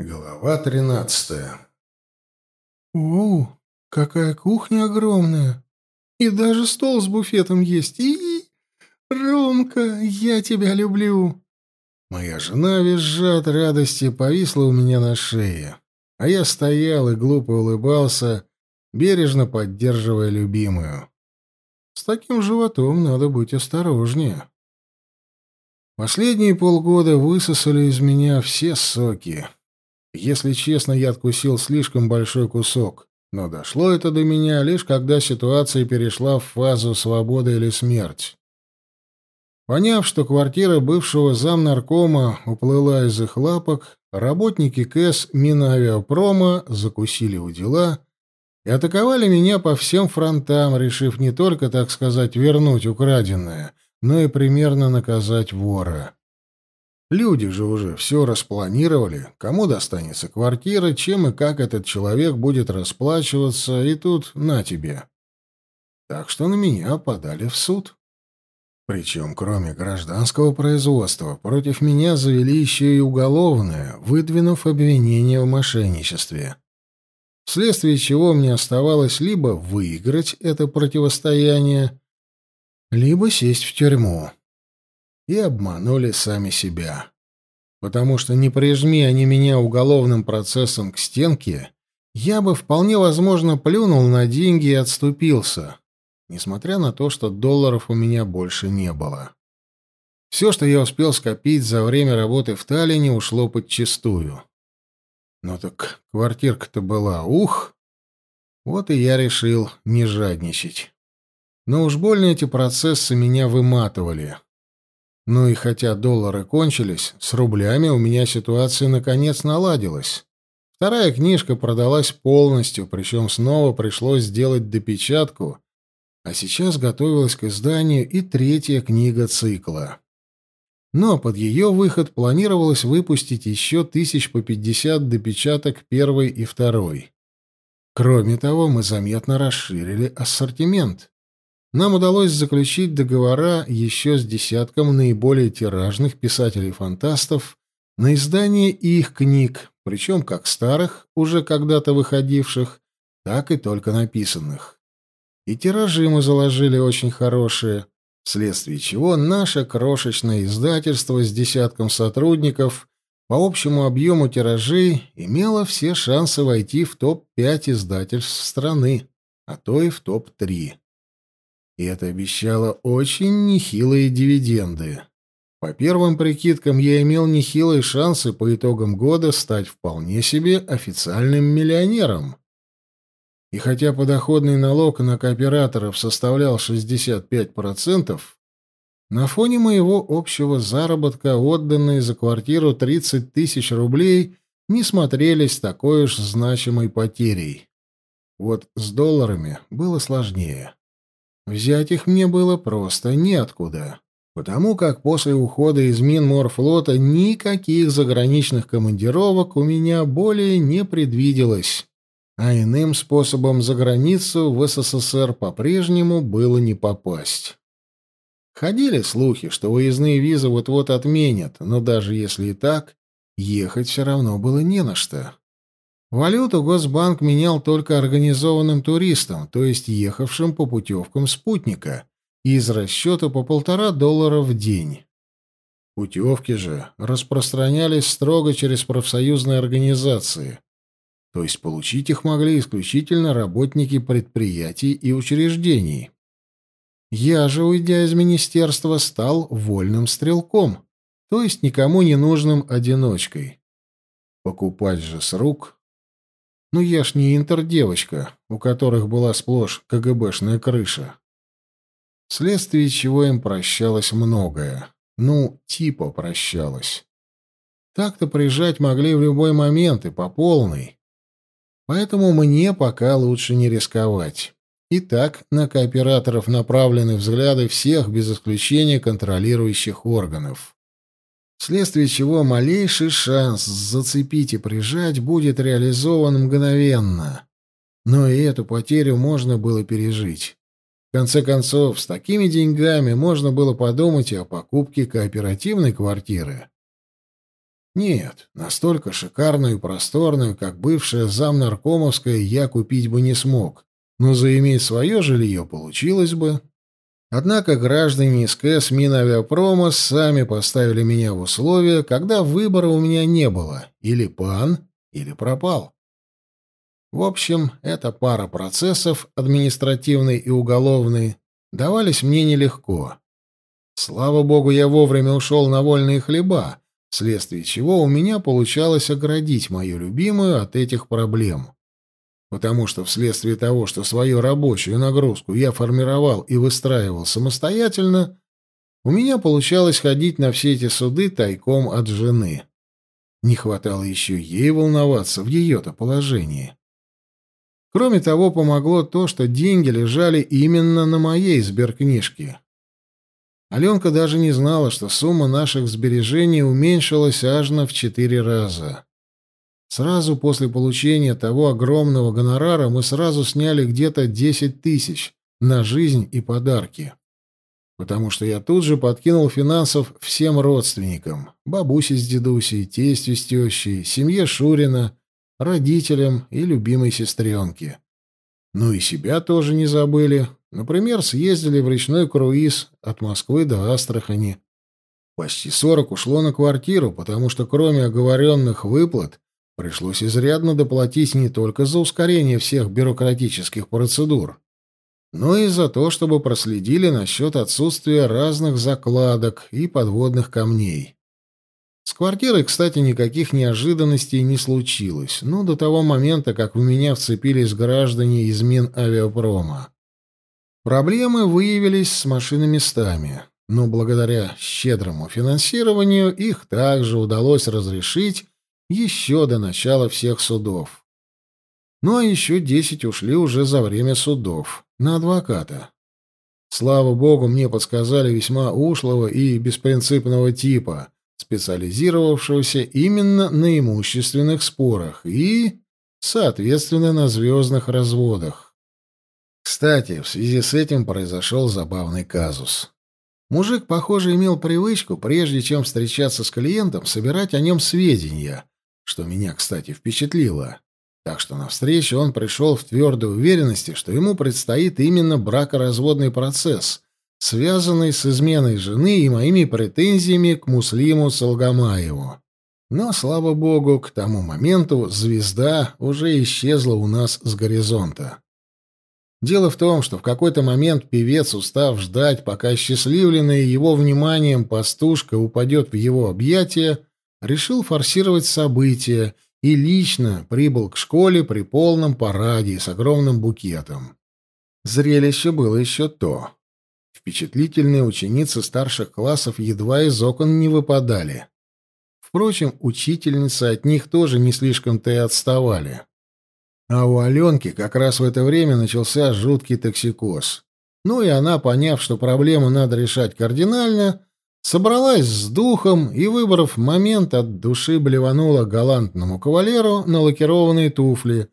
Глава тринадцатая. «Оу, какая кухня огромная! И даже стол с буфетом есть! И, Ромка, я тебя люблю!» Моя жена, визжа от радости, повисла у меня на шее, а я стоял и глупо улыбался, бережно поддерживая любимую. С таким животом надо быть осторожнее. Последние полгода высосали из меня все соки. Если честно, я откусил слишком большой кусок, но дошло это до меня лишь когда ситуация перешла в фазу свобода или смерть. Поняв, что квартира бывшего замнаркома уплыла из их лапок, работники КЭС Минавиапрома закусили у дела и атаковали меня по всем фронтам, решив не только, так сказать, вернуть украденное, но и примерно наказать вора. Люди же уже все распланировали, кому достанется квартира, чем и как этот человек будет расплачиваться, и тут на тебе. Так что на меня подали в суд. Причем, кроме гражданского производства, против меня завели еще и уголовное, выдвинув обвинение в мошенничестве. Вследствие чего мне оставалось либо выиграть это противостояние, либо сесть в тюрьму и обманули сами себя. Потому что не прижми они меня уголовным процессом к стенке, я бы вполне возможно плюнул на деньги и отступился, несмотря на то, что долларов у меня больше не было. Все, что я успел скопить за время работы в Таллине, ушло подчистую. Но так квартирка-то была, ух! Вот и я решил не жадничать. Но уж больно эти процессы меня выматывали. Ну и хотя доллары кончились, с рублями у меня ситуация наконец наладилась. Вторая книжка продалась полностью, причем снова пришлось сделать допечатку, а сейчас готовилась к изданию и третья книга цикла. Но под ее выход планировалось выпустить еще тысяч по пятьдесят допечаток первой и второй. Кроме того, мы заметно расширили ассортимент нам удалось заключить договора еще с десятком наиболее тиражных писателей-фантастов на издание их книг, причем как старых, уже когда-то выходивших, так и только написанных. И тиражи мы заложили очень хорошие, вследствие чего наше крошечное издательство с десятком сотрудников по общему объему тиражей имело все шансы войти в топ-5 издательств страны, а то и в топ-3 и это обещало очень нехилые дивиденды. По первым прикидкам, я имел нехилые шансы по итогам года стать вполне себе официальным миллионером. И хотя подоходный налог на кооператоров составлял 65%, на фоне моего общего заработка отданные за квартиру 30 тысяч рублей не смотрелись такой уж значимой потерей. Вот с долларами было сложнее. Взять их мне было просто неоткуда, потому как после ухода из Минморфлота никаких заграничных командировок у меня более не предвиделось, а иным способом за границу в СССР по-прежнему было не попасть. Ходили слухи, что выездные визы вот-вот отменят, но даже если и так, ехать все равно было не на что. Валюту Госбанк менял только организованным туристам, то есть ехавшим по путевкам спутника, из расчета по полтора доллара в день. Путевки же распространялись строго через профсоюзные организации, то есть получить их могли исключительно работники предприятий и учреждений. Я же, уйдя из министерства, стал вольным стрелком, то есть никому не нужным одиночкой. Покупать же с рук ну я ж не интердевочка, у которых была сплошь КГБшная крыша. Вследствие чего им прощалось многое. Ну, типа прощалось. Так-то приезжать могли в любой момент и по полной. Поэтому мне пока лучше не рисковать. Итак, на кооператоров направлены взгляды всех без исключения контролирующих органов вследствие чего малейший шанс зацепить и прижать будет реализован мгновенно. Но и эту потерю можно было пережить. В конце концов, с такими деньгами можно было подумать и о покупке кооперативной квартиры. Нет, настолько шикарную и просторную, как бывшая замнаркомовская, я купить бы не смог, но заиметь свое жилье получилось бы. Однако граждане из КС Минавиапрома сами поставили меня в условия, когда выбора у меня не было. Или пан, или пропал. В общем, эта пара процессов, административный и уголовный, давались мне нелегко. Слава богу, я вовремя ушел на вольные хлеба, вследствие чего у меня получалось оградить мою любимую от этих проблем потому что вследствие того, что свою рабочую нагрузку я формировал и выстраивал самостоятельно, у меня получалось ходить на все эти суды тайком от жены. Не хватало еще ей волноваться в ее-то положении. Кроме того, помогло то, что деньги лежали именно на моей сберкнижке. Аленка даже не знала, что сумма наших сбережений уменьшилась аж на в четыре раза. Сразу после получения того огромного гонорара мы сразу сняли где-то 10 тысяч на жизнь и подарки. Потому что я тут же подкинул финансов всем родственникам. Бабусе с дедусей, тестью с тещей, семье Шурина, родителям и любимой сестренке. Ну и себя тоже не забыли. Например, съездили в речной круиз от Москвы до Астрахани. Почти сорок ушло на квартиру, потому что кроме оговоренных выплат Пришлось изрядно доплатить не только за ускорение всех бюрократических процедур, но и за то, чтобы проследили насчет отсутствия разных закладок и подводных камней. С квартирой, кстати, никаких неожиданностей не случилось, ну, до того момента, как в меня вцепились граждане из Минавиапрома. Проблемы выявились с машиноместами, но благодаря щедрому финансированию их также удалось разрешить еще до начала всех судов. Ну а еще десять ушли уже за время судов, на адвоката. Слава богу, мне подсказали весьма ушлого и беспринципного типа, специализировавшегося именно на имущественных спорах и, соответственно, на звездных разводах. Кстати, в связи с этим произошел забавный казус. Мужик, похоже, имел привычку, прежде чем встречаться с клиентом, собирать о нем сведения, что меня, кстати, впечатлило. Так что на встречу он пришел в твердой уверенности, что ему предстоит именно бракоразводный процесс, связанный с изменой жены и моими претензиями к Муслиму Салгамаеву. Но, слава богу, к тому моменту звезда уже исчезла у нас с горизонта. Дело в том, что в какой-то момент певец, устав ждать, пока счастливленная его вниманием пастушка упадет в его объятия, решил форсировать события и лично прибыл к школе при полном параде с огромным букетом. Зрелище было еще то. Впечатлительные ученицы старших классов едва из окон не выпадали. Впрочем, учительницы от них тоже не слишком-то и отставали. А у Аленки как раз в это время начался жуткий токсикоз. Ну и она, поняв, что проблему надо решать кардинально, собралась с духом и, выбрав момент, от души блеванула галантному кавалеру на лакированные туфли,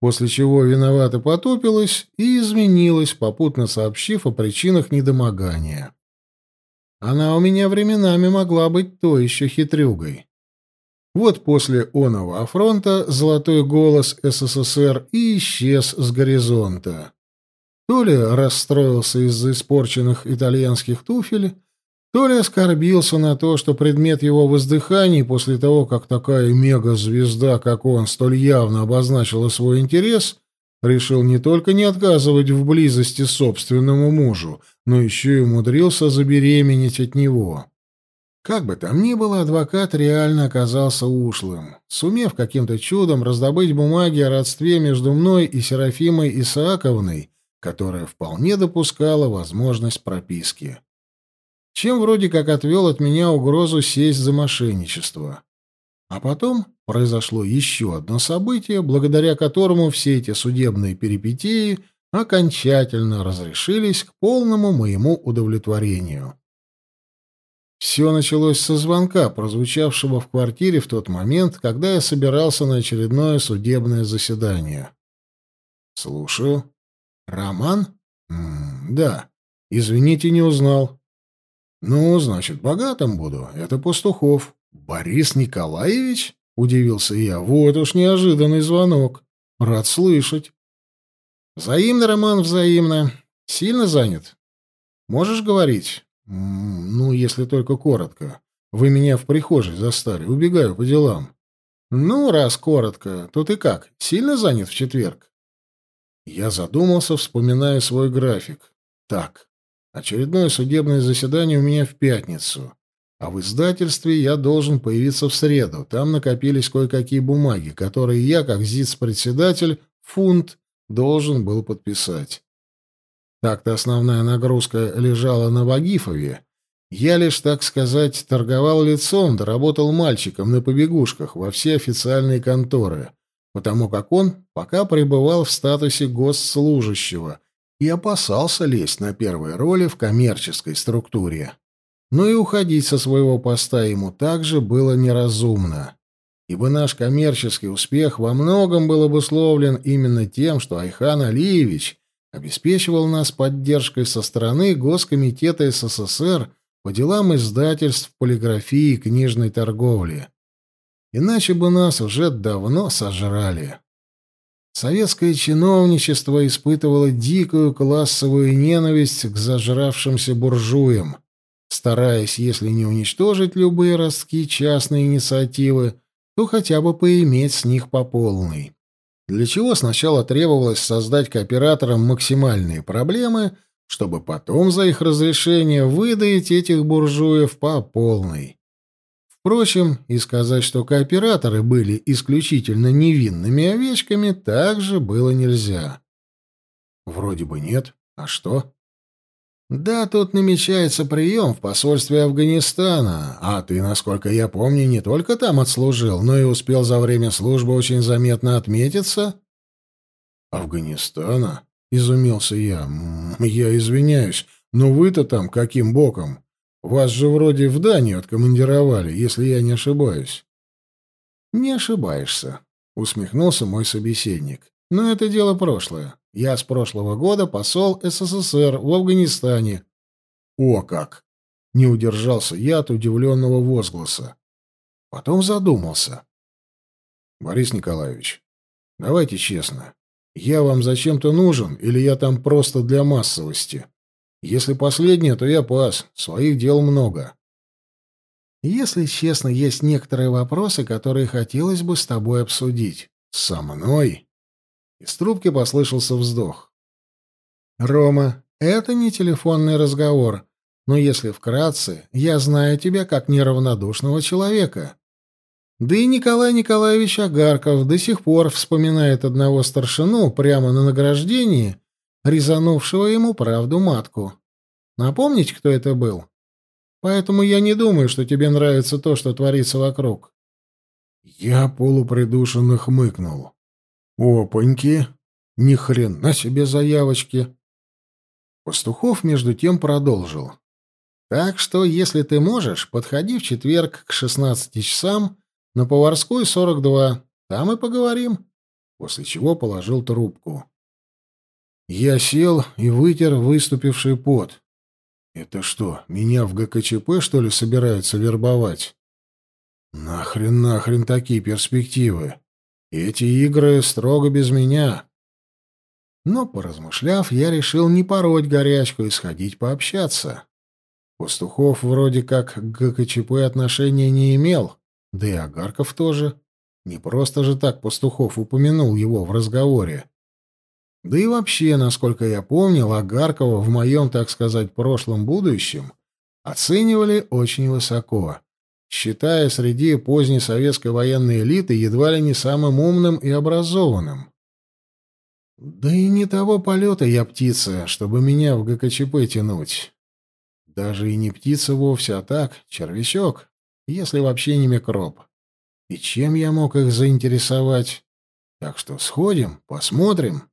после чего виновато потупилась и изменилась, попутно сообщив о причинах недомогания. Она у меня временами могла быть то еще хитрюгой. Вот после оного афронта золотой голос СССР и исчез с горизонта. То ли расстроился из-за испорченных итальянских туфель, то ли оскорбился на то, что предмет его воздыханий после того, как такая мега-звезда, как он, столь явно обозначила свой интерес, решил не только не отказывать в близости собственному мужу, но еще и умудрился забеременеть от него. Как бы там ни было, адвокат реально оказался ушлым, сумев каким-то чудом раздобыть бумаги о родстве между мной и Серафимой Исааковной, которая вполне допускала возможность прописки чем вроде как отвел от меня угрозу сесть за мошенничество. А потом произошло еще одно событие, благодаря которому все эти судебные перипетии окончательно разрешились к полному моему удовлетворению. Все началось со звонка, прозвучавшего в квартире в тот момент, когда я собирался на очередное судебное заседание. «Слушаю. Роман? М -м да. Извините, не узнал. «Ну, значит, богатым буду. Это Пастухов. «Борис Николаевич?» — удивился я. «Вот уж неожиданный звонок. Рад слышать». «Взаимно, Роман, взаимно. Сильно занят? Можешь говорить?» «Ну, если только коротко. Вы меня в прихожей застали. Убегаю по делам». «Ну, раз коротко, то ты как, сильно занят в четверг?» Я задумался, вспоминая свой график. Так, очередное судебное заседание у меня в пятницу. А в издательстве я должен появиться в среду. Там накопились кое-какие бумаги, которые я, как ЗИЦ-председатель, фунт, должен был подписать. Так-то основная нагрузка лежала на Вагифове. Я лишь, так сказать, торговал лицом, доработал мальчиком на побегушках во все официальные конторы, потому как он пока пребывал в статусе госслужащего и опасался лезть на первые роли в коммерческой структуре. Но и уходить со своего поста ему также было неразумно, ибо наш коммерческий успех во многом был обусловлен именно тем, что Айхан Алиевич обеспечивал нас поддержкой со стороны Госкомитета СССР по делам издательств, полиграфии и книжной торговли. Иначе бы нас уже давно сожрали. Советское чиновничество испытывало дикую классовую ненависть к зажравшимся буржуям, стараясь, если не уничтожить любые ростки частной инициативы, то хотя бы поиметь с них по полной. Для чего сначала требовалось создать кооператорам максимальные проблемы, чтобы потом за их разрешение выдать этих буржуев по полной. Впрочем, и сказать, что кооператоры были исключительно невинными овечками, также было нельзя. Вроде бы нет. А что? Да, тут намечается прием в посольстве Афганистана, а ты, насколько я помню, не только там отслужил, но и успел за время службы очень заметно отметиться. Афганистана? Изумился я. Я извиняюсь, но вы-то там каким боком? Вас же вроде в Данию откомандировали, если я не ошибаюсь. Не ошибаешься, усмехнулся мой собеседник. Но это дело прошлое. Я с прошлого года посол СССР в Афганистане. О как! Не удержался я от удивленного возгласа. Потом задумался. Борис Николаевич, давайте честно. Я вам зачем-то нужен или я там просто для массовости? Если последнее, то я пас. Своих дел много. Если честно, есть некоторые вопросы, которые хотелось бы с тобой обсудить. Со мной? Из трубки послышался вздох. «Рома, это не телефонный разговор, но если вкратце, я знаю тебя как неравнодушного человека. Да и Николай Николаевич Агарков до сих пор вспоминает одного старшину прямо на награждении, резанувшего ему правду матку. Напомнить, кто это был? Поэтому я не думаю, что тебе нравится то, что творится вокруг». Я полупридушенно хмыкнул. Опаньки! Ни хрена себе заявочки! Пастухов между тем продолжил. Так что, если ты можешь, подходи в четверг к 16 часам на Поварскую 42. Там и поговорим. После чего положил трубку. Я сел и вытер выступивший пот. Это что, меня в ГКЧП, что ли, собираются вербовать? Нахрен, нахрен такие перспективы? Эти игры строго без меня. Но, поразмышляв, я решил не пороть горячку и сходить пообщаться. Пастухов вроде как к ГКЧП отношения не имел, да и Агарков тоже. Не просто же так Пастухов упомянул его в разговоре. Да и вообще, насколько я помнил, Агаркова в моем, так сказать, прошлом будущем оценивали очень высоко считая среди поздней советской военной элиты едва ли не самым умным и образованным. Да и не того полета я птица, чтобы меня в ГКЧП тянуть. Даже и не птица вовсе, а так, червячок, если вообще не микроб. И чем я мог их заинтересовать? Так что сходим, посмотрим.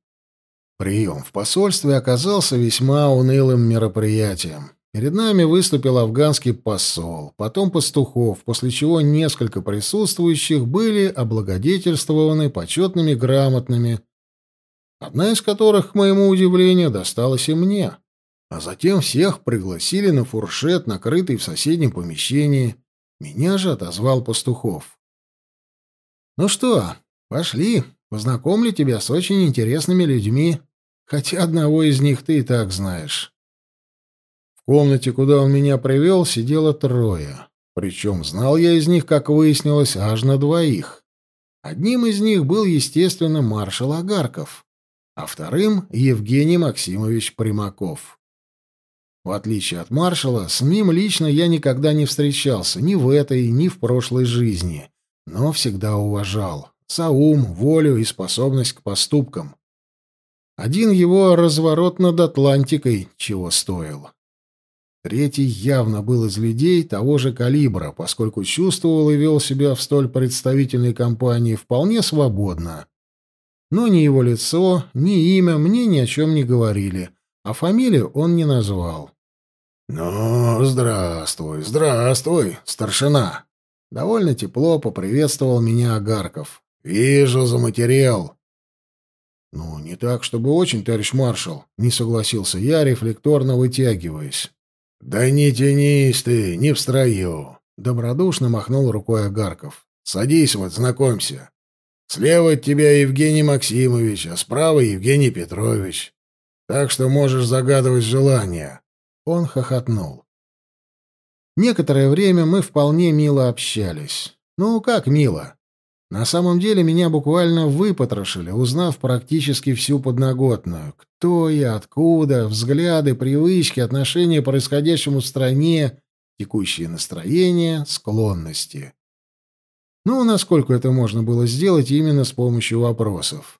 Прием в посольстве оказался весьма унылым мероприятием. Перед нами выступил афганский посол, потом пастухов, после чего несколько присутствующих были облагодетельствованы почетными грамотными, одна из которых, к моему удивлению, досталась и мне. А затем всех пригласили на фуршет, накрытый в соседнем помещении. Меня же отозвал Пастухов. «Ну что, пошли, познакомлю тебя с очень интересными людьми, хотя одного из них ты и так знаешь». В комнате, куда он меня привел, сидело трое. Причем знал я из них, как выяснилось, аж на двоих. Одним из них был, естественно, маршал Агарков, а вторым — Евгений Максимович Примаков. В отличие от маршала, с ним лично я никогда не встречался ни в этой, ни в прошлой жизни, но всегда уважал за ум, волю и способность к поступкам. Один его разворот над Атлантикой чего стоил. Третий явно был из людей того же калибра, поскольку чувствовал и вел себя в столь представительной компании вполне свободно. Но ни его лицо, ни имя мне ни о чем не говорили, а фамилию он не назвал. «Ну, здравствуй, здравствуй, старшина!» Довольно тепло поприветствовал меня Агарков. «Вижу, заматерел». «Ну, не так, чтобы очень, товарищ маршал», — не согласился я, рефлекторно вытягиваясь. «Да не тянись ты, не в строю», — добродушно махнул рукой Агарков. «Садись вот, знакомься. Слева от тебя Евгений Максимович, а справа Евгений Петрович. Так что можешь загадывать желания». Он хохотнул. Некоторое время мы вполне мило общались. Ну, как мило? На самом деле меня буквально выпотрошили, узнав практически всю подноготную. Кто я, откуда, взгляды, привычки, отношения к происходящему в стране, текущие настроения, склонности. Ну, насколько это можно было сделать именно с помощью вопросов.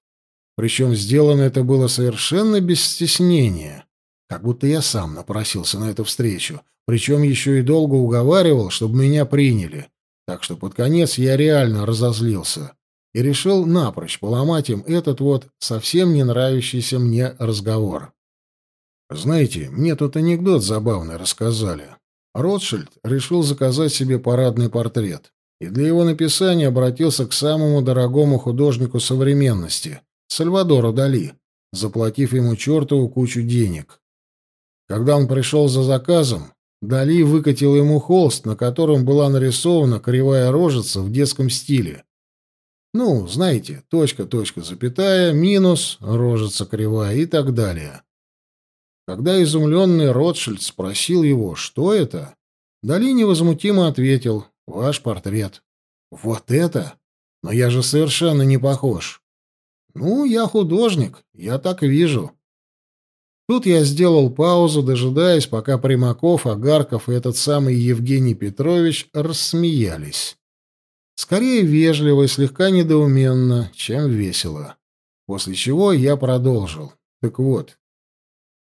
Причем сделано это было совершенно без стеснения. Как будто я сам напросился на эту встречу, причем еще и долго уговаривал, чтобы меня приняли. Так что под конец я реально разозлился и решил напрочь поломать им этот вот совсем не нравящийся мне разговор. Знаете, мне тут анекдот забавный рассказали. Ротшильд решил заказать себе парадный портрет и для его написания обратился к самому дорогому художнику современности — Сальвадору Дали, заплатив ему чертову кучу денег. Когда он пришел за заказом, Дали выкатил ему холст, на котором была нарисована кривая рожица в детском стиле. Ну, знаете, точка, точка, запятая, минус, рожица кривая и так далее. Когда изумленный Ротшильд спросил его, что это, Дали невозмутимо ответил «Ваш портрет». «Вот это? Но я же совершенно не похож». «Ну, я художник, я так вижу». Тут я сделал паузу, дожидаясь, пока Примаков, Агарков и этот самый Евгений Петрович рассмеялись. Скорее вежливо и слегка недоуменно, чем весело. После чего я продолжил. Так вот,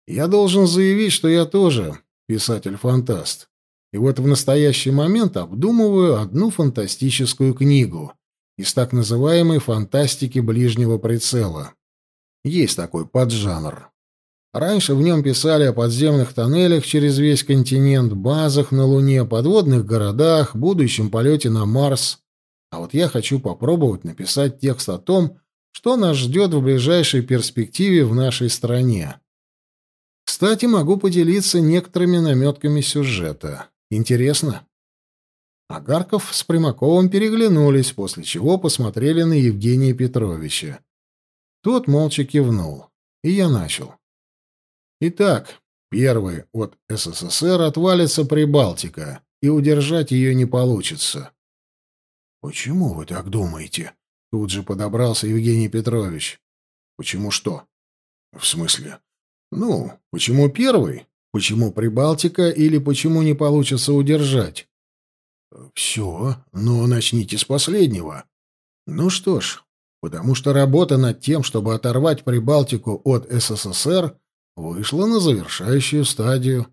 я должен заявить, что я тоже писатель-фантаст. И вот в настоящий момент обдумываю одну фантастическую книгу из так называемой фантастики ближнего прицела. Есть такой поджанр. Раньше в нем писали о подземных тоннелях через весь континент, базах на Луне, подводных городах, будущем полете на Марс. А вот я хочу попробовать написать текст о том, что нас ждет в ближайшей перспективе в нашей стране. Кстати, могу поделиться некоторыми наметками сюжета. Интересно? Агарков с Примаковым переглянулись, после чего посмотрели на Евгения Петровича. Тот молча кивнул, и я начал. Итак, первый от СССР отвалится Прибалтика, и удержать ее не получится. «Почему вы так думаете?» Тут же подобрался Евгений Петрович. «Почему что?» «В смысле?» «Ну, почему первый? Почему Прибалтика или почему не получится удержать?» «Все, но начните с последнего». «Ну что ж, потому что работа над тем, чтобы оторвать Прибалтику от СССР, вышла на завершающую стадию.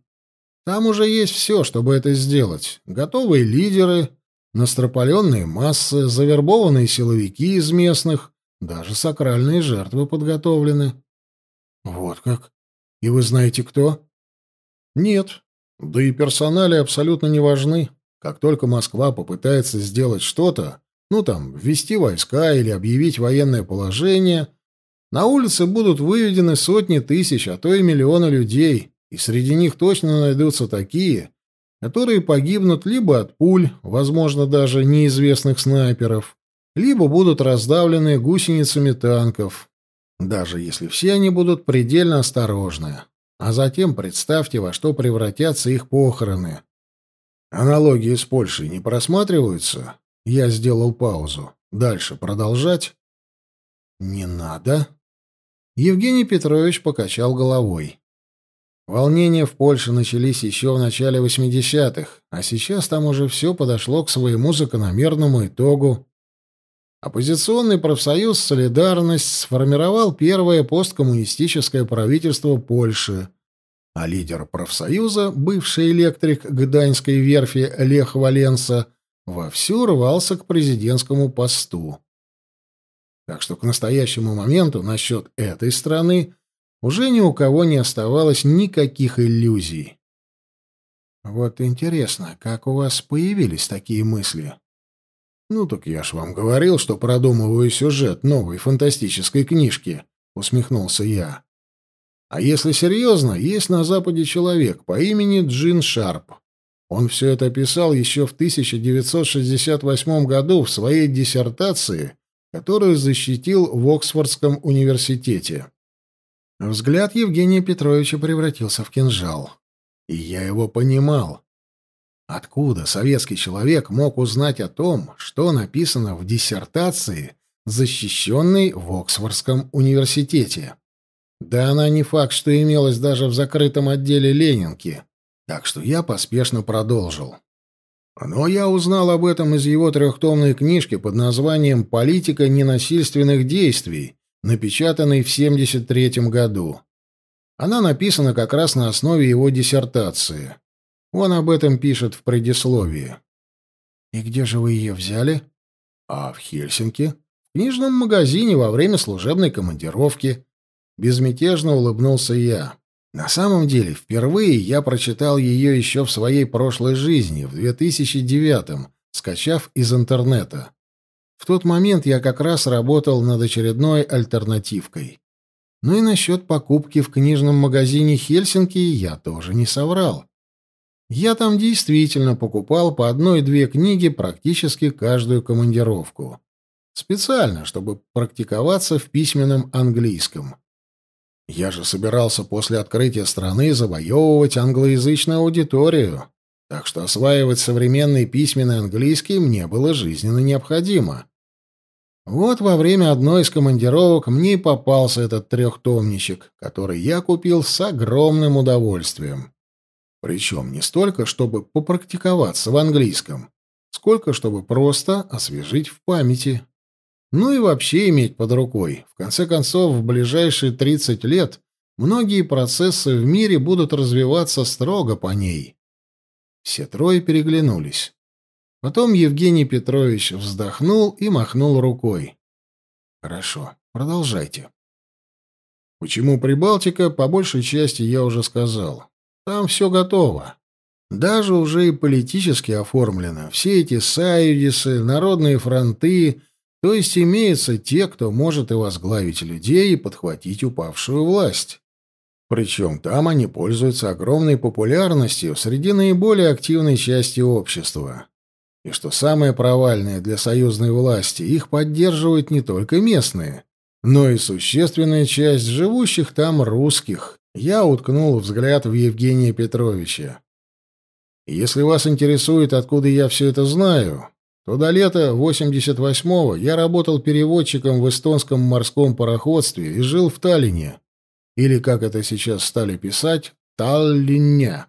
Там уже есть все, чтобы это сделать. Готовые лидеры, настропаленные массы, завербованные силовики из местных, даже сакральные жертвы подготовлены. Вот как? И вы знаете, кто? Нет. Да и персонали абсолютно не важны. Как только Москва попытается сделать что-то, ну там, ввести войска или объявить военное положение, на улице будут выведены сотни тысяч, а то и миллионы людей, и среди них точно найдутся такие, которые погибнут либо от пуль, возможно, даже неизвестных снайперов, либо будут раздавлены гусеницами танков, даже если все они будут предельно осторожны. А затем представьте, во что превратятся их похороны. Аналогии с Польшей не просматриваются? Я сделал паузу. Дальше продолжать? Не надо. Евгений Петрович покачал головой. Волнения в Польше начались еще в начале 80-х, а сейчас там уже все подошло к своему закономерному итогу. Оппозиционный профсоюз «Солидарность» сформировал первое посткоммунистическое правительство Польши, а лидер профсоюза, бывший электрик Гданьской верфи Лех Валенса, вовсю рвался к президентскому посту. Так что к настоящему моменту насчет этой страны уже ни у кого не оставалось никаких иллюзий. Вот интересно, как у вас появились такие мысли? «Ну так я ж вам говорил, что продумываю сюжет новой фантастической книжки», — усмехнулся я. «А если серьезно, есть на Западе человек по имени Джин Шарп. Он все это писал еще в 1968 году в своей диссертации, которую защитил в Оксфордском университете». Взгляд Евгения Петровича превратился в кинжал. И я его понимал. Откуда советский человек мог узнать о том, что написано в диссертации, защищенной в Оксфордском университете? Да она не факт, что имелась даже в закрытом отделе Ленинки. Так что я поспешно продолжил. Но я узнал об этом из его трехтомной книжки под названием «Политика ненасильственных действий», напечатанной в 1973 году. Она написана как раз на основе его диссертации. Он об этом пишет в предисловии. «И где же вы ее взяли?» «А в Хельсинки. В книжном магазине во время служебной командировки». Безмятежно улыбнулся я. На самом деле, впервые я прочитал ее еще в своей прошлой жизни, в 2009-м, скачав из интернета. В тот момент я как раз работал над очередной альтернативкой. Ну и насчет покупки в книжном магазине Хельсинки я тоже не соврал. Я там действительно покупал по одной-две книги практически каждую командировку. Специально, чтобы практиковаться в письменном английском. Я же собирался после открытия страны завоевывать англоязычную аудиторию, так что осваивать современный письменный английский мне было жизненно необходимо. Вот во время одной из командировок мне и попался этот трехтомничек, который я купил с огромным удовольствием. Причем не столько, чтобы попрактиковаться в английском, сколько чтобы просто освежить в памяти. Ну и вообще иметь под рукой. В конце концов, в ближайшие 30 лет многие процессы в мире будут развиваться строго по ней. Все трое переглянулись. Потом Евгений Петрович вздохнул и махнул рукой. «Хорошо, продолжайте». Почему Прибалтика, по большей части я уже сказал. Там все готово. Даже уже и политически оформлено. Все эти союзисы, народные фронты, то есть имеются те, кто может и возглавить людей, и подхватить упавшую власть. Причем там они пользуются огромной популярностью среди наиболее активной части общества. И что самое провальное для союзной власти, их поддерживают не только местные, но и существенная часть живущих там русских, я уткнул взгляд в Евгения Петровича. Если вас интересует, откуда я все это знаю, то до лета 88-го я работал переводчиком в эстонском морском пароходстве и жил в Таллине, или, как это сейчас стали писать, Таллине.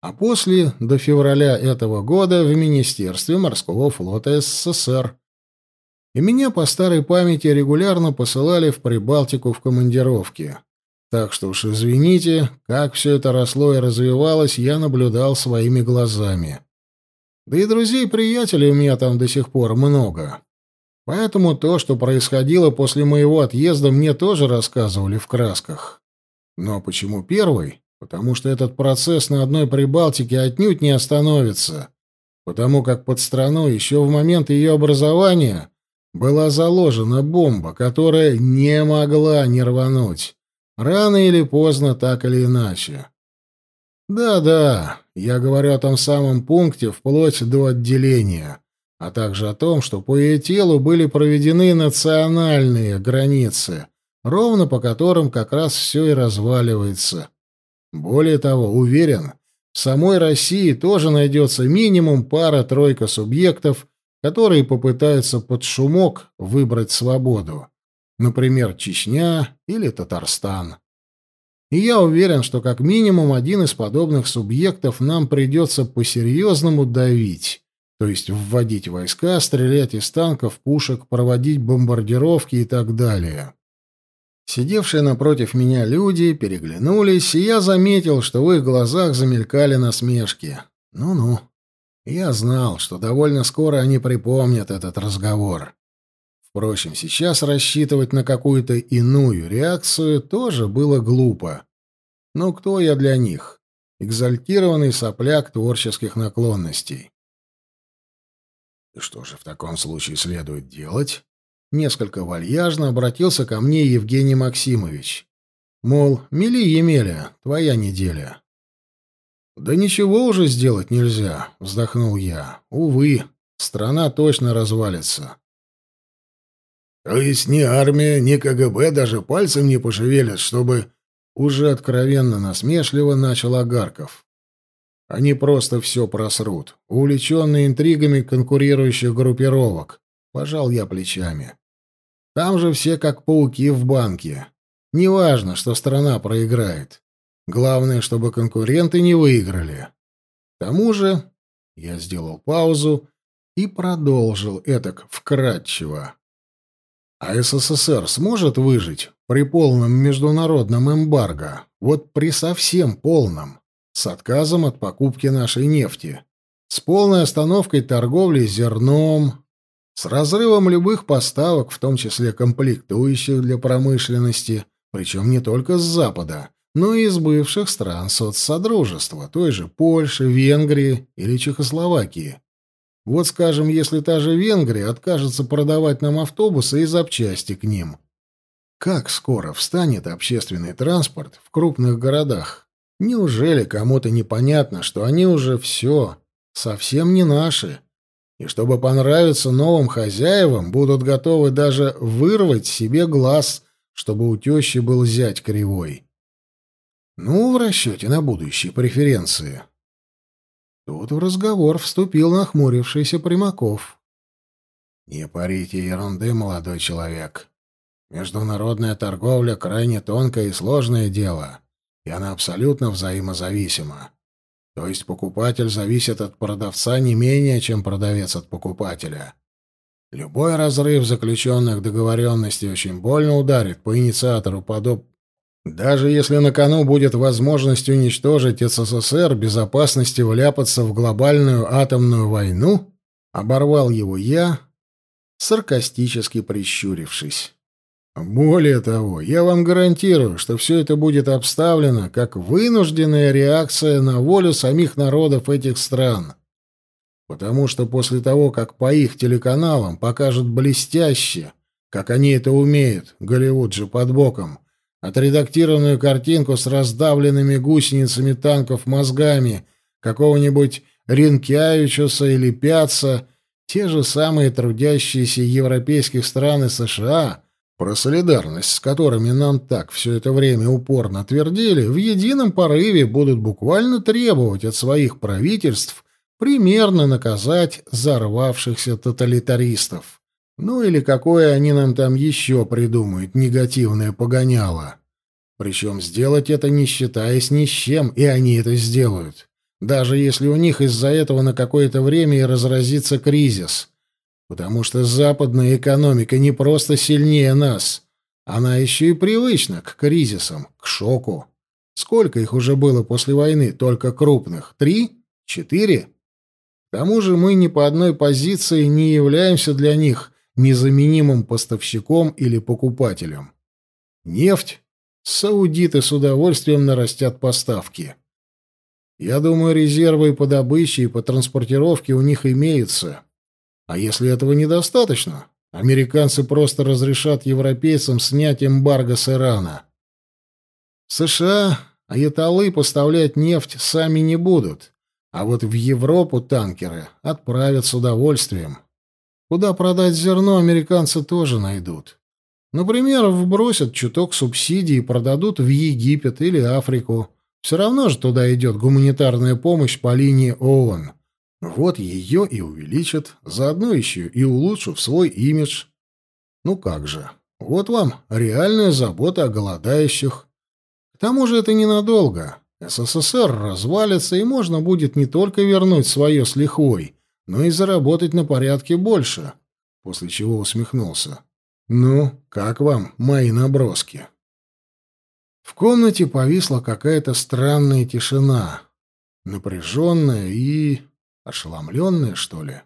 А после, до февраля этого года, в Министерстве морского флота СССР. И меня по старой памяти регулярно посылали в Прибалтику в командировки. Так что уж извините, как все это росло и развивалось, я наблюдал своими глазами. Да и друзей-приятелей у меня там до сих пор много. Поэтому то, что происходило после моего отъезда, мне тоже рассказывали в красках. Но почему первый? Потому что этот процесс на одной Прибалтике отнюдь не остановится. Потому как под страну еще в момент ее образования была заложена бомба, которая не могла не рвануть. Рано или поздно, так или иначе. Да-да, я говорю о том самом пункте вплоть до отделения, а также о том, что по ее телу были проведены национальные границы, ровно по которым как раз все и разваливается. Более того, уверен, в самой России тоже найдется минимум пара-тройка субъектов, которые попытаются под шумок выбрать свободу. Например, Чечня или Татарстан. И я уверен, что как минимум один из подобных субъектов нам придется по-серьезному давить, то есть вводить войска, стрелять из танков, пушек, проводить бомбардировки и так далее. Сидевшие напротив меня люди переглянулись, и я заметил, что в их глазах замелькали насмешки. Ну-ну. Я знал, что довольно скоро они припомнят этот разговор. Впрочем, сейчас рассчитывать на какую-то иную реакцию тоже было глупо. Но кто я для них? Экзальтированный сопляк творческих наклонностей. И что же в таком случае следует делать? Несколько вальяжно обратился ко мне Евгений Максимович. Мол, мели Емеля, твоя неделя. «Да ничего уже сделать нельзя», — вздохнул я. «Увы, страна точно развалится. То есть ни армия, ни КГБ даже пальцем не пошевелят, чтобы... Уже откровенно насмешливо начал Агарков. Они просто все просрут, увлеченные интригами конкурирующих группировок. Пожал я плечами. Там же все как пауки в банке. Неважно, что страна проиграет. Главное, чтобы конкуренты не выиграли. К тому же я сделал паузу и продолжил этак вкратчиво. А СССР сможет выжить при полном международном эмбарго, вот при совсем полном, с отказом от покупки нашей нефти, с полной остановкой торговли зерном, с разрывом любых поставок, в том числе комплектующих для промышленности, причем не только с Запада, но и из бывших стран соцсодружества, той же Польши, Венгрии или Чехословакии. Вот, скажем, если та же Венгрия откажется продавать нам автобусы и запчасти к ним. Как скоро встанет общественный транспорт в крупных городах? Неужели кому-то непонятно, что они уже все, совсем не наши? И чтобы понравиться новым хозяевам, будут готовы даже вырвать себе глаз, чтобы у тещи был зять кривой. Ну, в расчете на будущие преференции. Тут в разговор вступил нахмурившийся Примаков. «Не парите ерунды, молодой человек. Международная торговля — крайне тонкое и сложное дело, и она абсолютно взаимозависима. То есть покупатель зависит от продавца не менее, чем продавец от покупателя. Любой разрыв заключенных договоренностей очень больно ударит по инициатору подоб даже если на кону будет возможность уничтожить СССР, безопасности вляпаться в глобальную атомную войну, оборвал его я, саркастически прищурившись. Более того, я вам гарантирую, что все это будет обставлено как вынужденная реакция на волю самих народов этих стран. Потому что после того, как по их телеканалам покажут блестяще, как они это умеют, Голливуд же под боком, отредактированную картинку с раздавленными гусеницами танков мозгами какого-нибудь Ринкявичуса или Пяца, те же самые трудящиеся европейских стран и США, про солидарность с которыми нам так все это время упорно твердили, в едином порыве будут буквально требовать от своих правительств примерно наказать взорвавшихся тоталитаристов. Ну или какое они нам там еще придумают негативное погоняло. Причем сделать это не считаясь ни с чем, и они это сделают. Даже если у них из-за этого на какое-то время и разразится кризис. Потому что западная экономика не просто сильнее нас. Она еще и привычна к кризисам, к шоку. Сколько их уже было после войны, только крупных? Три? Четыре? К тому же мы ни по одной позиции не являемся для них незаменимым поставщиком или покупателем. Нефть саудиты с удовольствием нарастят поставки. Я думаю, резервы по добыче и по транспортировке у них имеются. А если этого недостаточно, американцы просто разрешат европейцам снять эмбарго с Ирана. США аятолы поставлять нефть сами не будут, А вот в Европу танкеры отправят с удовольствием. Куда продать зерно, американцы тоже найдут. Например, вбросят чуток субсидий и продадут в Египет или Африку. Все равно же туда идет гуманитарная помощь по линии ООН. Вот ее и увеличат, заодно еще и улучшив свой имидж. Ну как же, вот вам реальная забота о голодающих. К тому же это ненадолго. СССР развалится, и можно будет не только вернуть свое с лихвой, но и заработать на порядке больше. После чего усмехнулся. «Ну, как вам мои наброски?» В комнате повисла какая-то странная тишина. Напряженная и... ошеломленная, что ли.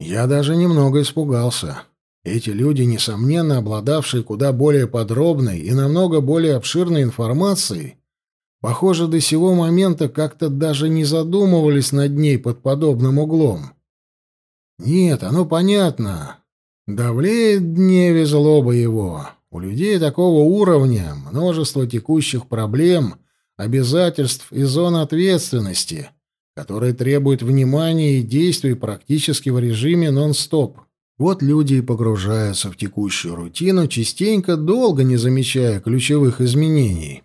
Я даже немного испугался. Эти люди, несомненно обладавшие куда более подробной и намного более обширной информацией, похоже, до сего момента как-то даже не задумывались над ней под подобным углом. Нет, оно понятно. Давлеет дневе злоба его. У людей такого уровня множество текущих проблем, обязательств и зон ответственности, которые требуют внимания и действий практически в режиме нон-стоп. Вот люди и погружаются в текущую рутину, частенько долго не замечая ключевых изменений.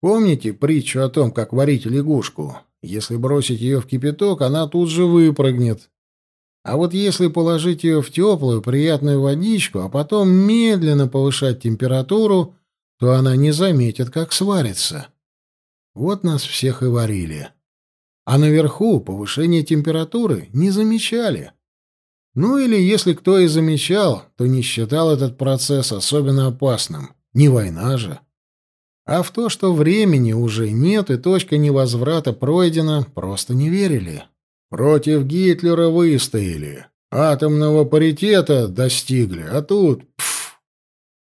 Помните притчу о том, как варить лягушку? Если бросить ее в кипяток, она тут же выпрыгнет. А вот если положить ее в теплую, приятную водичку, а потом медленно повышать температуру, то она не заметит, как сварится. Вот нас всех и варили. А наверху повышение температуры не замечали. Ну или если кто и замечал, то не считал этот процесс особенно опасным. Не война же. А в то, что времени уже нет и точка невозврата пройдена, просто не верили. Против Гитлера выстояли. Атомного паритета достигли, а тут... Пф,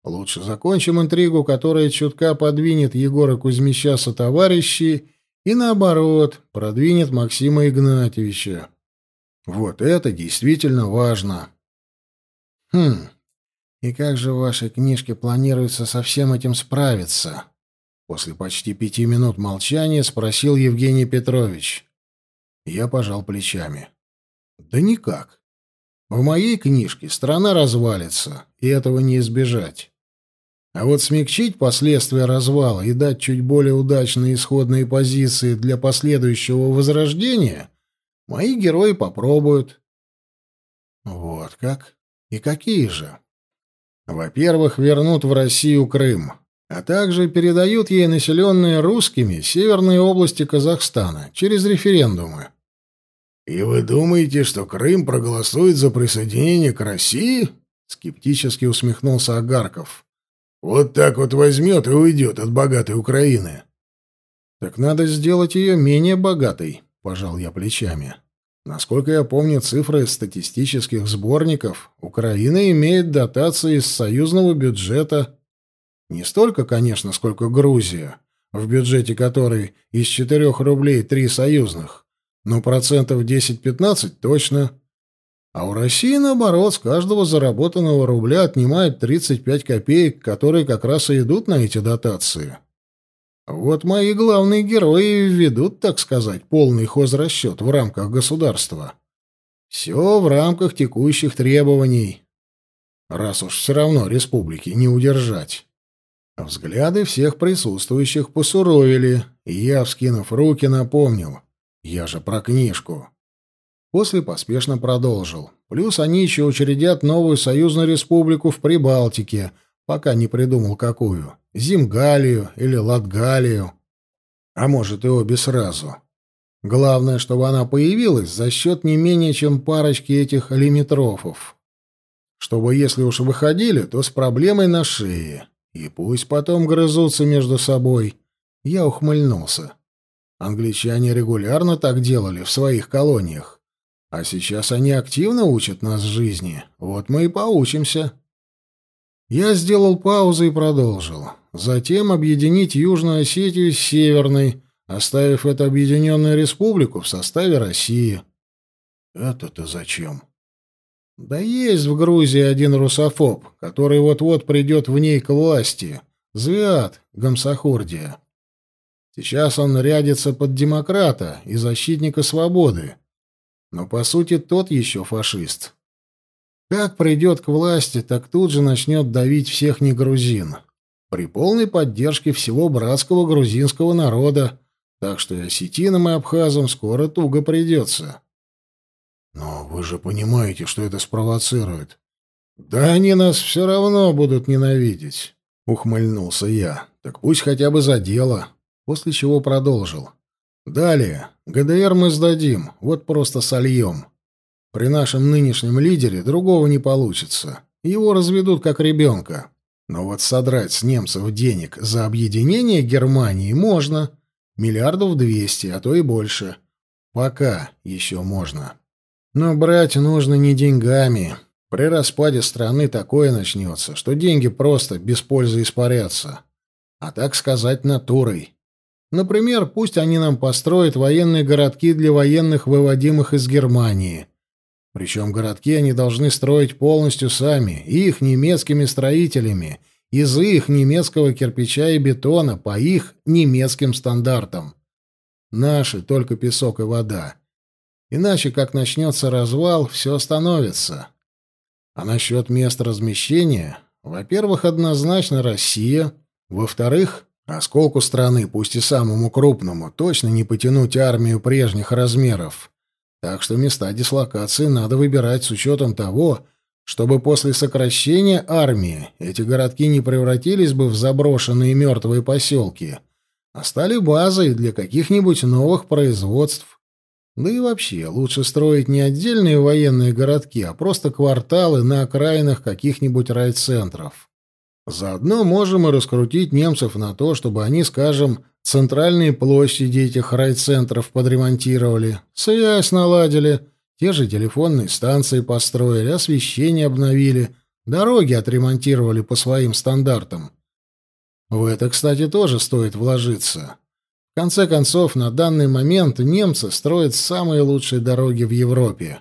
лучше закончим интригу, которая чутка подвинет Егора Кузьмича со товарищи и, наоборот, продвинет Максима Игнатьевича. Вот это действительно важно. Хм, и как же в вашей книжке планируется со всем этим справиться? После почти пяти минут молчания спросил Евгений Петрович. Я пожал плечами. Да никак. В моей книжке страна развалится, и этого не избежать. А вот смягчить последствия развала и дать чуть более удачные исходные позиции для последующего возрождения мои герои попробуют. Вот как? И какие же? Во-первых, вернут в Россию Крым, а также передают ей населенные русскими северные области Казахстана через референдумы. «И вы думаете, что Крым проголосует за присоединение к России?» — скептически усмехнулся Агарков. «Вот так вот возьмет и уйдет от богатой Украины». «Так надо сделать ее менее богатой», — пожал я плечами. Насколько я помню цифры статистических сборников, Украина имеет дотации из союзного бюджета. Не столько, конечно, сколько Грузия, в бюджете которой из 4 рублей 3 союзных. Но процентов 10-15 точно. А у России, наоборот, с каждого заработанного рубля отнимают 35 копеек, которые как раз и идут на эти дотации. Вот мои главные герои ведут, так сказать, полный хозрасчет в рамках государства. Все в рамках текущих требований. Раз уж все равно республики не удержать. Взгляды всех присутствующих посуровили, и я, вскинув руки, напомнил. Я же про книжку. После поспешно продолжил. Плюс они еще учредят новую союзную республику в Прибалтике, пока не придумал какую. Зимгалию или Латгалию. А может и обе сразу. Главное, чтобы она появилась за счет не менее чем парочки этих лимитрофов. Чтобы, если уж выходили, то с проблемой на шее. И пусть потом грызутся между собой. Я ухмыльнулся. Англичане регулярно так делали в своих колониях. А сейчас они активно учат нас жизни. Вот мы и поучимся. Я сделал паузу и продолжил. Затем объединить Южную Осетию с Северной, оставив эту объединенную республику в составе России. Это-то зачем? Да есть в Грузии один русофоб, который вот-вот придет в ней к власти. Звят Гамсахурдия. Сейчас он рядится под демократа и защитника свободы. Но, по сути, тот еще фашист. Как придет к власти, так тут же начнет давить всех негрузин. При полной поддержке всего братского грузинского народа, так что и осетинам и абхазам скоро туго придется. Но вы же понимаете, что это спровоцирует. Да они нас все равно будут ненавидеть, ухмыльнулся я. Так пусть хотя бы за дело. После чего продолжил. Далее. ГДР мы сдадим, вот просто сольем. При нашем нынешнем лидере другого не получится. Его разведут как ребенка. Но вот содрать с немцев денег за объединение Германии можно. Миллиардов двести, а то и больше. Пока еще можно. Но брать нужно не деньгами. При распаде страны такое начнется, что деньги просто без пользы испарятся. А так сказать, натурой. Например, пусть они нам построят военные городки для военных, выводимых из Германии. Причем городки они должны строить полностью сами, их немецкими строителями, из их немецкого кирпича и бетона, по их немецким стандартам. Наши только песок и вода. Иначе, как начнется развал, все остановится. А насчет мест размещения, во-первых, однозначно Россия, во-вторых, осколку страны, пусть и самому крупному, точно не потянуть армию прежних размеров. Так что места дислокации надо выбирать с учетом того, чтобы после сокращения армии эти городки не превратились бы в заброшенные мертвые поселки, а стали базой для каких-нибудь новых производств. Да и вообще, лучше строить не отдельные военные городки, а просто кварталы на окраинах каких-нибудь райцентров. Заодно можем и раскрутить немцев на то, чтобы они, скажем, центральные площади этих райцентров подремонтировали, связь наладили, те же телефонные станции построили, освещение обновили, дороги отремонтировали по своим стандартам. В это, кстати, тоже стоит вложиться. В конце концов, на данный момент немцы строят самые лучшие дороги в Европе.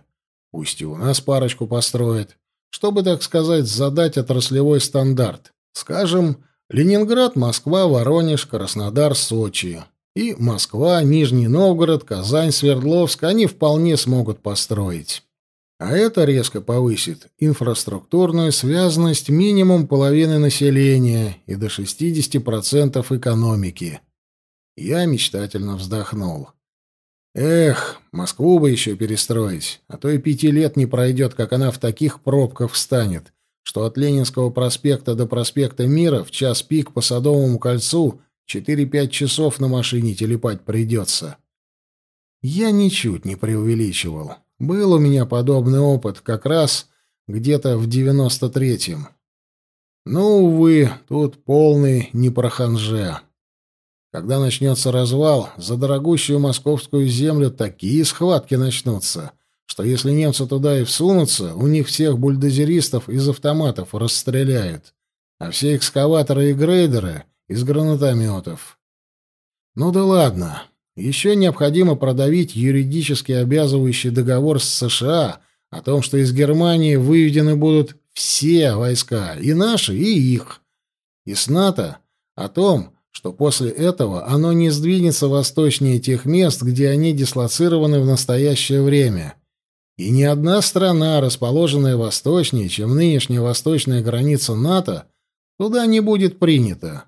Пусть и у нас парочку построят, чтобы, так сказать, задать отраслевой стандарт. Скажем, Ленинград, Москва, Воронеж, Краснодар, Сочи. И Москва, Нижний Новгород, Казань, Свердловск они вполне смогут построить. А это резко повысит инфраструктурную связанность минимум половины населения и до 60% экономики. Я мечтательно вздохнул. Эх, Москву бы еще перестроить, а то и пяти лет не пройдет, как она в таких пробках встанет, что от Ленинского проспекта до проспекта Мира в час пик по Садовому кольцу 4-5 часов на машине телепать придется. Я ничуть не преувеличивал. Был у меня подобный опыт как раз где-то в 93-м. Но, увы, тут полный не про ханже. Когда начнется развал, за дорогущую московскую землю такие схватки начнутся — что если немцы туда и всунутся, у них всех бульдозеристов из автоматов расстреляют, а все экскаваторы и грейдеры — из гранатометов. Ну да ладно. Еще необходимо продавить юридически обязывающий договор с США о том, что из Германии выведены будут все войска, и наши, и их. И с НАТО о том, что после этого оно не сдвинется восточнее тех мест, где они дислоцированы в настоящее время — и ни одна страна, расположенная восточнее, чем нынешняя восточная граница НАТО, туда не будет принята.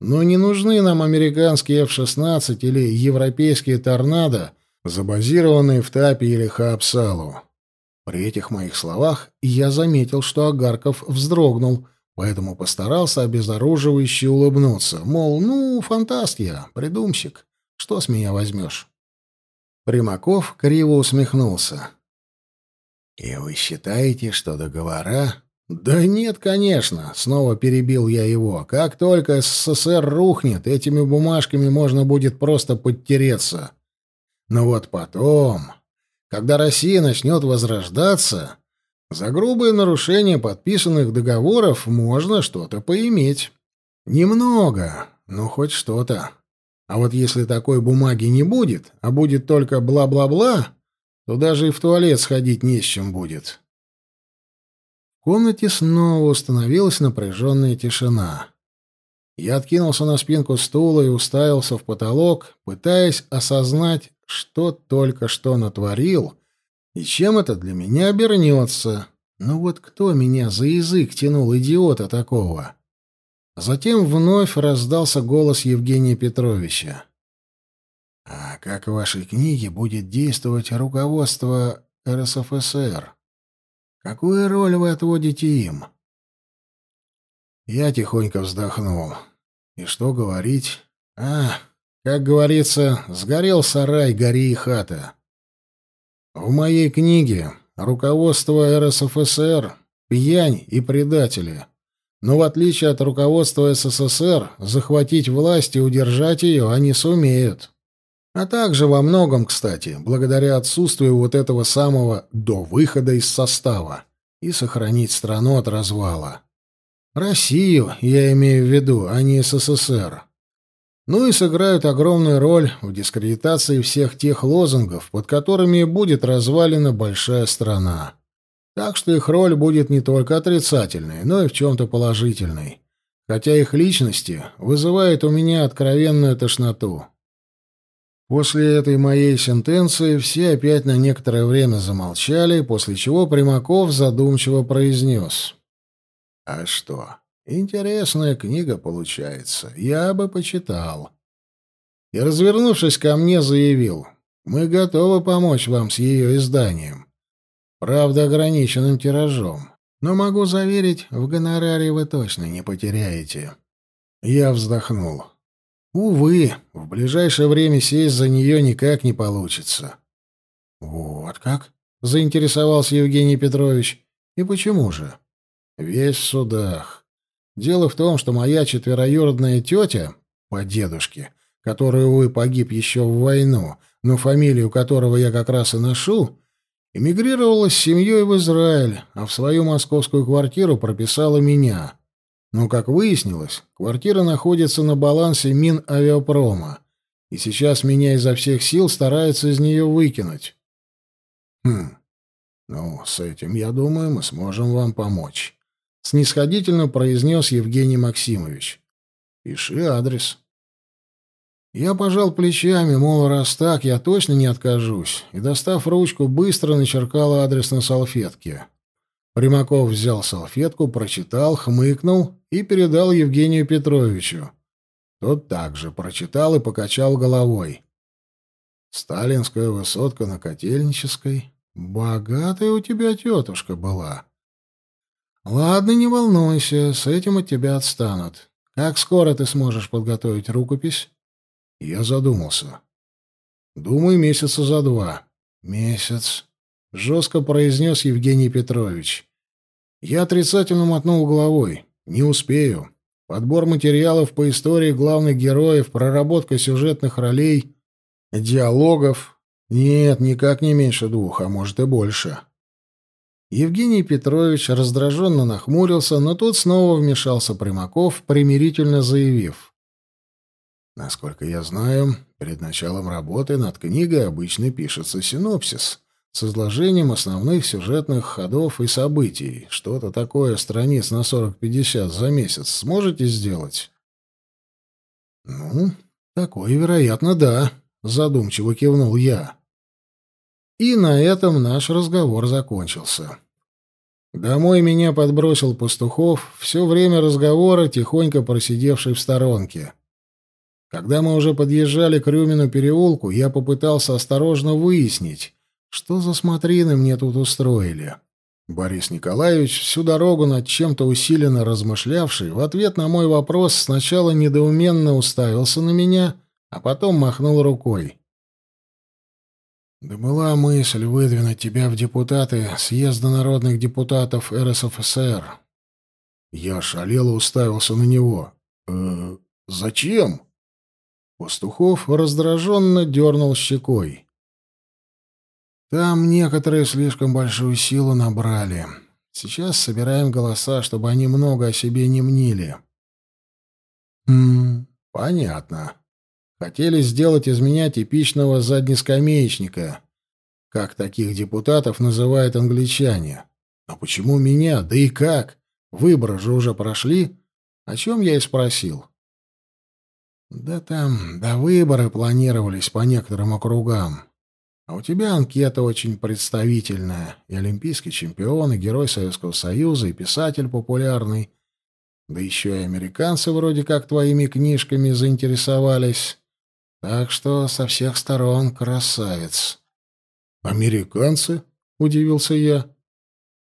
Но не нужны нам американские F-16 или европейские «Торнадо», забазированные в Тапе или Хаапсалу. При этих моих словах я заметил, что Агарков вздрогнул, поэтому постарался обезоруживающе улыбнуться, мол, ну, фантаст я, придумщик, что с меня возьмешь? Примаков криво усмехнулся. «И вы считаете, что договора...» «Да нет, конечно», — снова перебил я его. «Как только СССР рухнет, этими бумажками можно будет просто подтереться. Но вот потом, когда Россия начнет возрождаться, за грубые нарушения подписанных договоров можно что-то поиметь. Немного, но хоть что-то. А вот если такой бумаги не будет, а будет только бла-бла-бла, то даже и в туалет сходить не с чем будет. В комнате снова установилась напряженная тишина. Я откинулся на спинку стула и уставился в потолок, пытаясь осознать, что только что натворил и чем это для меня обернется. Ну вот кто меня за язык тянул, идиота такого? Затем вновь раздался голос Евгения Петровича. «А как в вашей книге будет действовать руководство РСФСР? Какую роль вы отводите им?» Я тихонько вздохнул. И что говорить? А, как говорится, сгорел сарай, гори и хата. В моей книге руководство РСФСР — пьянь и предатели. Но в отличие от руководства СССР, захватить власть и удержать ее они сумеют. А также во многом, кстати, благодаря отсутствию вот этого самого «до выхода из состава» и сохранить страну от развала. Россию я имею в виду, а не СССР. Ну и сыграют огромную роль в дискредитации всех тех лозунгов, под которыми будет развалена большая страна. Так что их роль будет не только отрицательной, но и в чем-то положительной. Хотя их личности вызывают у меня откровенную тошноту. После этой моей сентенции все опять на некоторое время замолчали, после чего Примаков задумчиво произнес. А что? Интересная книга получается. Я бы почитал. И, развернувшись ко мне, заявил. Мы готовы помочь вам с ее изданием. Правда, ограниченным тиражом. Но могу заверить, в гонораре вы точно не потеряете. Я вздохнул. Увы, в ближайшее время сесть за нее никак не получится. Вот как? Заинтересовался Евгений Петрович. И почему же? Весь в судах. Дело в том, что моя четвероюродная тетя, по дедушке, который, увы, погиб еще в войну, но фамилию которого я как раз и ношу, эмигрировала с семьей в Израиль, а в свою московскую квартиру прописала меня. Но, как выяснилось, квартира находится на балансе Минавиапрома, и сейчас меня изо всех сил стараются из нее выкинуть. Хм, ну, с этим, я думаю, мы сможем вам помочь снисходительно произнес Евгений Максимович. «Пиши адрес». Я пожал плечами, мол, раз так, я точно не откажусь, и, достав ручку, быстро начеркал адрес на салфетке. Примаков взял салфетку, прочитал, хмыкнул и передал Евгению Петровичу. Тот также прочитал и покачал головой. «Сталинская высотка на Котельнической. Богатая у тебя тетушка была». «Ладно, не волнуйся, с этим от тебя отстанут. Как скоро ты сможешь подготовить рукопись?» Я задумался. «Думаю, месяца за два». «Месяц», — жестко произнес Евгений Петрович. Я отрицательно мотнул головой. «Не успею. Подбор материалов по истории главных героев, проработка сюжетных ролей, диалогов. Нет, никак не меньше двух, а может и больше». Евгений Петрович раздраженно нахмурился, но тут снова вмешался Примаков, примирительно заявив. «Насколько я знаю, перед началом работы над книгой обычно пишется синопсис с изложением основных сюжетных ходов и событий. Что-то такое страниц на 40-50 за месяц сможете сделать?» «Ну, такое, вероятно, да», — задумчиво кивнул я. И на этом наш разговор закончился. Домой меня подбросил Пастухов, все время разговора тихонько просидевший в сторонке. Когда мы уже подъезжали к Рюмину переулку, я попытался осторожно выяснить, что за смотрины мне тут устроили. Борис Николаевич, всю дорогу над чем-то усиленно размышлявший, в ответ на мой вопрос сначала недоуменно уставился на меня, а потом махнул рукой. Да была мысль выдвинуть тебя в депутаты съезда народных депутатов РСФСР. Я шалел и уставился на него. «Э, зачем? Пастухов раздраженно дернул щекой. Там некоторые слишком большую силу набрали. Сейчас собираем голоса, чтобы они много о себе не мнили. Хм, понятно. Хотели сделать из меня типичного заднескамеечника, как таких депутатов называют англичане. А почему меня? Да и как? Выборы же уже прошли. О чем я и спросил. Да там до выборы планировались по некоторым округам. А у тебя анкета очень представительная. И олимпийский чемпион, и герой Советского Союза, и писатель популярный. Да еще и американцы вроде как твоими книжками заинтересовались. Так что со всех сторон красавец. «Американцы?» — удивился я.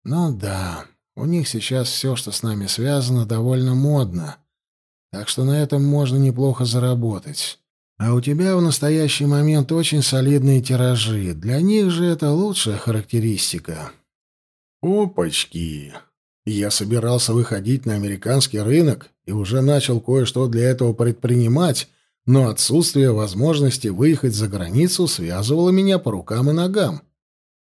«Ну да, у них сейчас все, что с нами связано, довольно модно. Так что на этом можно неплохо заработать. А у тебя в настоящий момент очень солидные тиражи. Для них же это лучшая характеристика». «Опачки!» Я собирался выходить на американский рынок и уже начал кое-что для этого предпринимать, но отсутствие возможности выехать за границу связывало меня по рукам и ногам.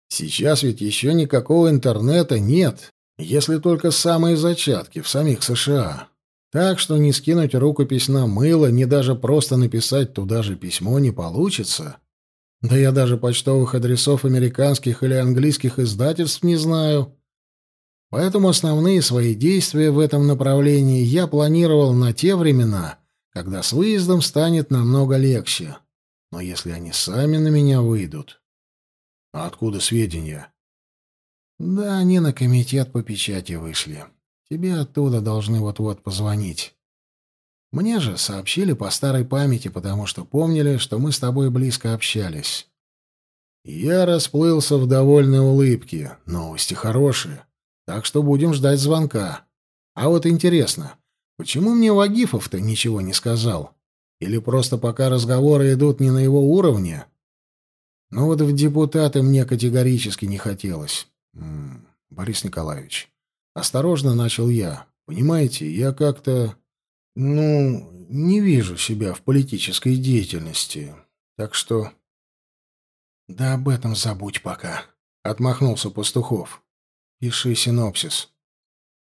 Сейчас ведь еще никакого интернета нет, если только самые зачатки в самих США. Так что не скинуть рукопись на мыло, ни даже просто написать туда же письмо не получится. Да я даже почтовых адресов американских или английских издательств не знаю. Поэтому основные свои действия в этом направлении я планировал на те времена, когда с выездом станет намного легче. Но если они сами на меня выйдут... А откуда сведения? Да они на комитет по печати вышли. Тебе оттуда должны вот-вот позвонить. Мне же сообщили по старой памяти, потому что помнили, что мы с тобой близко общались. Я расплылся в довольной улыбке. Новости хорошие. Так что будем ждать звонка. А вот интересно, почему мне Вагифов-то ничего не сказал? Или просто пока разговоры идут не на его уровне? Ну вот в депутаты мне категорически не хотелось. М -м, Борис Николаевич, осторожно начал я. Понимаете, я как-то, ну, не вижу себя в политической деятельности. Так что... Да об этом забудь пока, отмахнулся Пастухов. Пиши синопсис.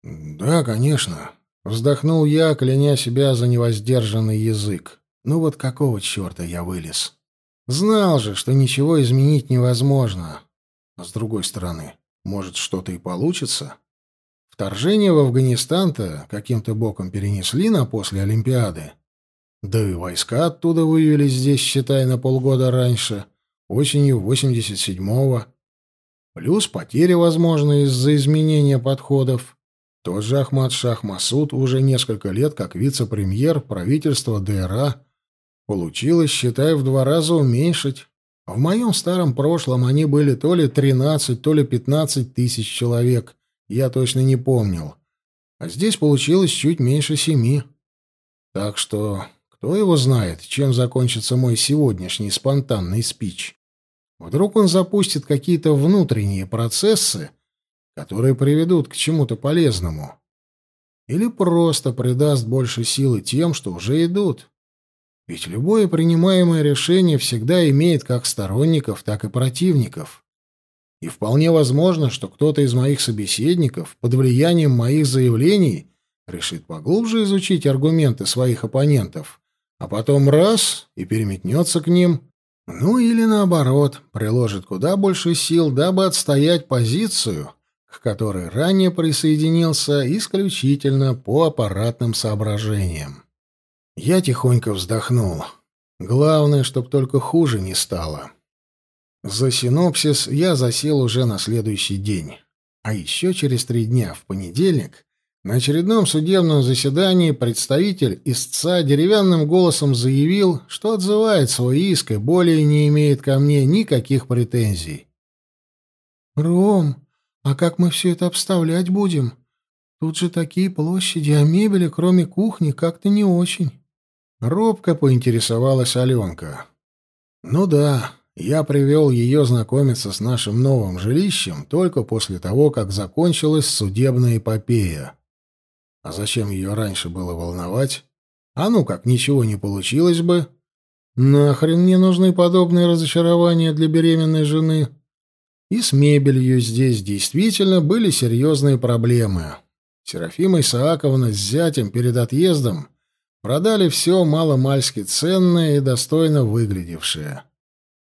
Да, конечно. Вздохнул я, кляня себя за невоздержанный язык. Ну вот какого черта я вылез? Знал же, что ничего изменить невозможно. А с другой стороны, может, что-то и получится? Вторжение в Афганистан-то каким-то боком перенесли на после Олимпиады. Да и войска оттуда вывели здесь, считай, на полгода раньше, осенью 87-го. Плюс потери, возможно, из-за изменения подходов. Тот же Ахмад Шах Масуд уже несколько лет как вице-премьер правительства ДРА. Получилось, считай, в два раза уменьшить. В моем старом прошлом они были то ли 13, то ли 15 тысяч человек, я точно не помнил. А здесь получилось чуть меньше семи. Так что кто его знает, чем закончится мой сегодняшний спонтанный спич. Вдруг он запустит какие-то внутренние процессы, которые приведут к чему-то полезному. Или просто придаст больше силы тем, что уже идут. Ведь любое принимаемое решение всегда имеет как сторонников, так и противников. И вполне возможно, что кто-то из моих собеседников под влиянием моих заявлений решит поглубже изучить аргументы своих оппонентов, а потом раз — и переметнется к ним, ну или наоборот, приложит куда больше сил, дабы отстоять позицию, к которой ранее присоединился исключительно по аппаратным соображениям. Я тихонько вздохнул. Главное, чтоб только хуже не стало. За синопсис я засел уже на следующий день. А еще через три дня, в понедельник, на очередном судебном заседании представитель истца деревянным голосом заявил, что отзывает свой иск и более не имеет ко мне никаких претензий. «Ром, а как мы все это обставлять будем? Тут же такие площади, а мебели, кроме кухни, как-то не очень». Робко поинтересовалась Аленка. «Ну да, я привел ее знакомиться с нашим новым жилищем только после того, как закончилась судебная эпопея. А зачем ее раньше было волновать? А ну как, ничего не получилось бы. Нахрен мне нужны подобные разочарования для беременной жены? И с мебелью здесь действительно были серьезные проблемы. Серафима Исааковна с зятем перед отъездом продали все маломальски ценное и достойно выглядевшее.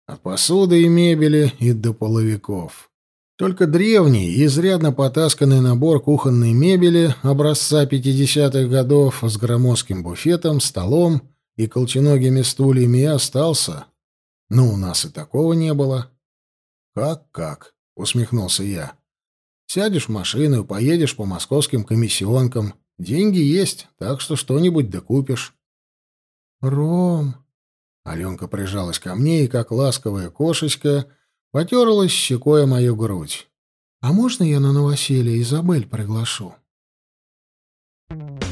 От посуды и мебели и до половиков. Только древний и изрядно потасканный набор кухонной мебели образца 50-х годов с громоздким буфетом, столом и колченогими стульями и остался. Но у нас и такого не было. «Как-как?» — усмехнулся я. «Сядешь в машину и поедешь по московским комиссионкам. Деньги есть, так что что-нибудь докупишь». «Ром...» Аленка прижалась ко мне и, как ласковая кошечка, потерлась щекой о мою грудь. «А можно я на новоселье Изабель приглашу?» Thank you.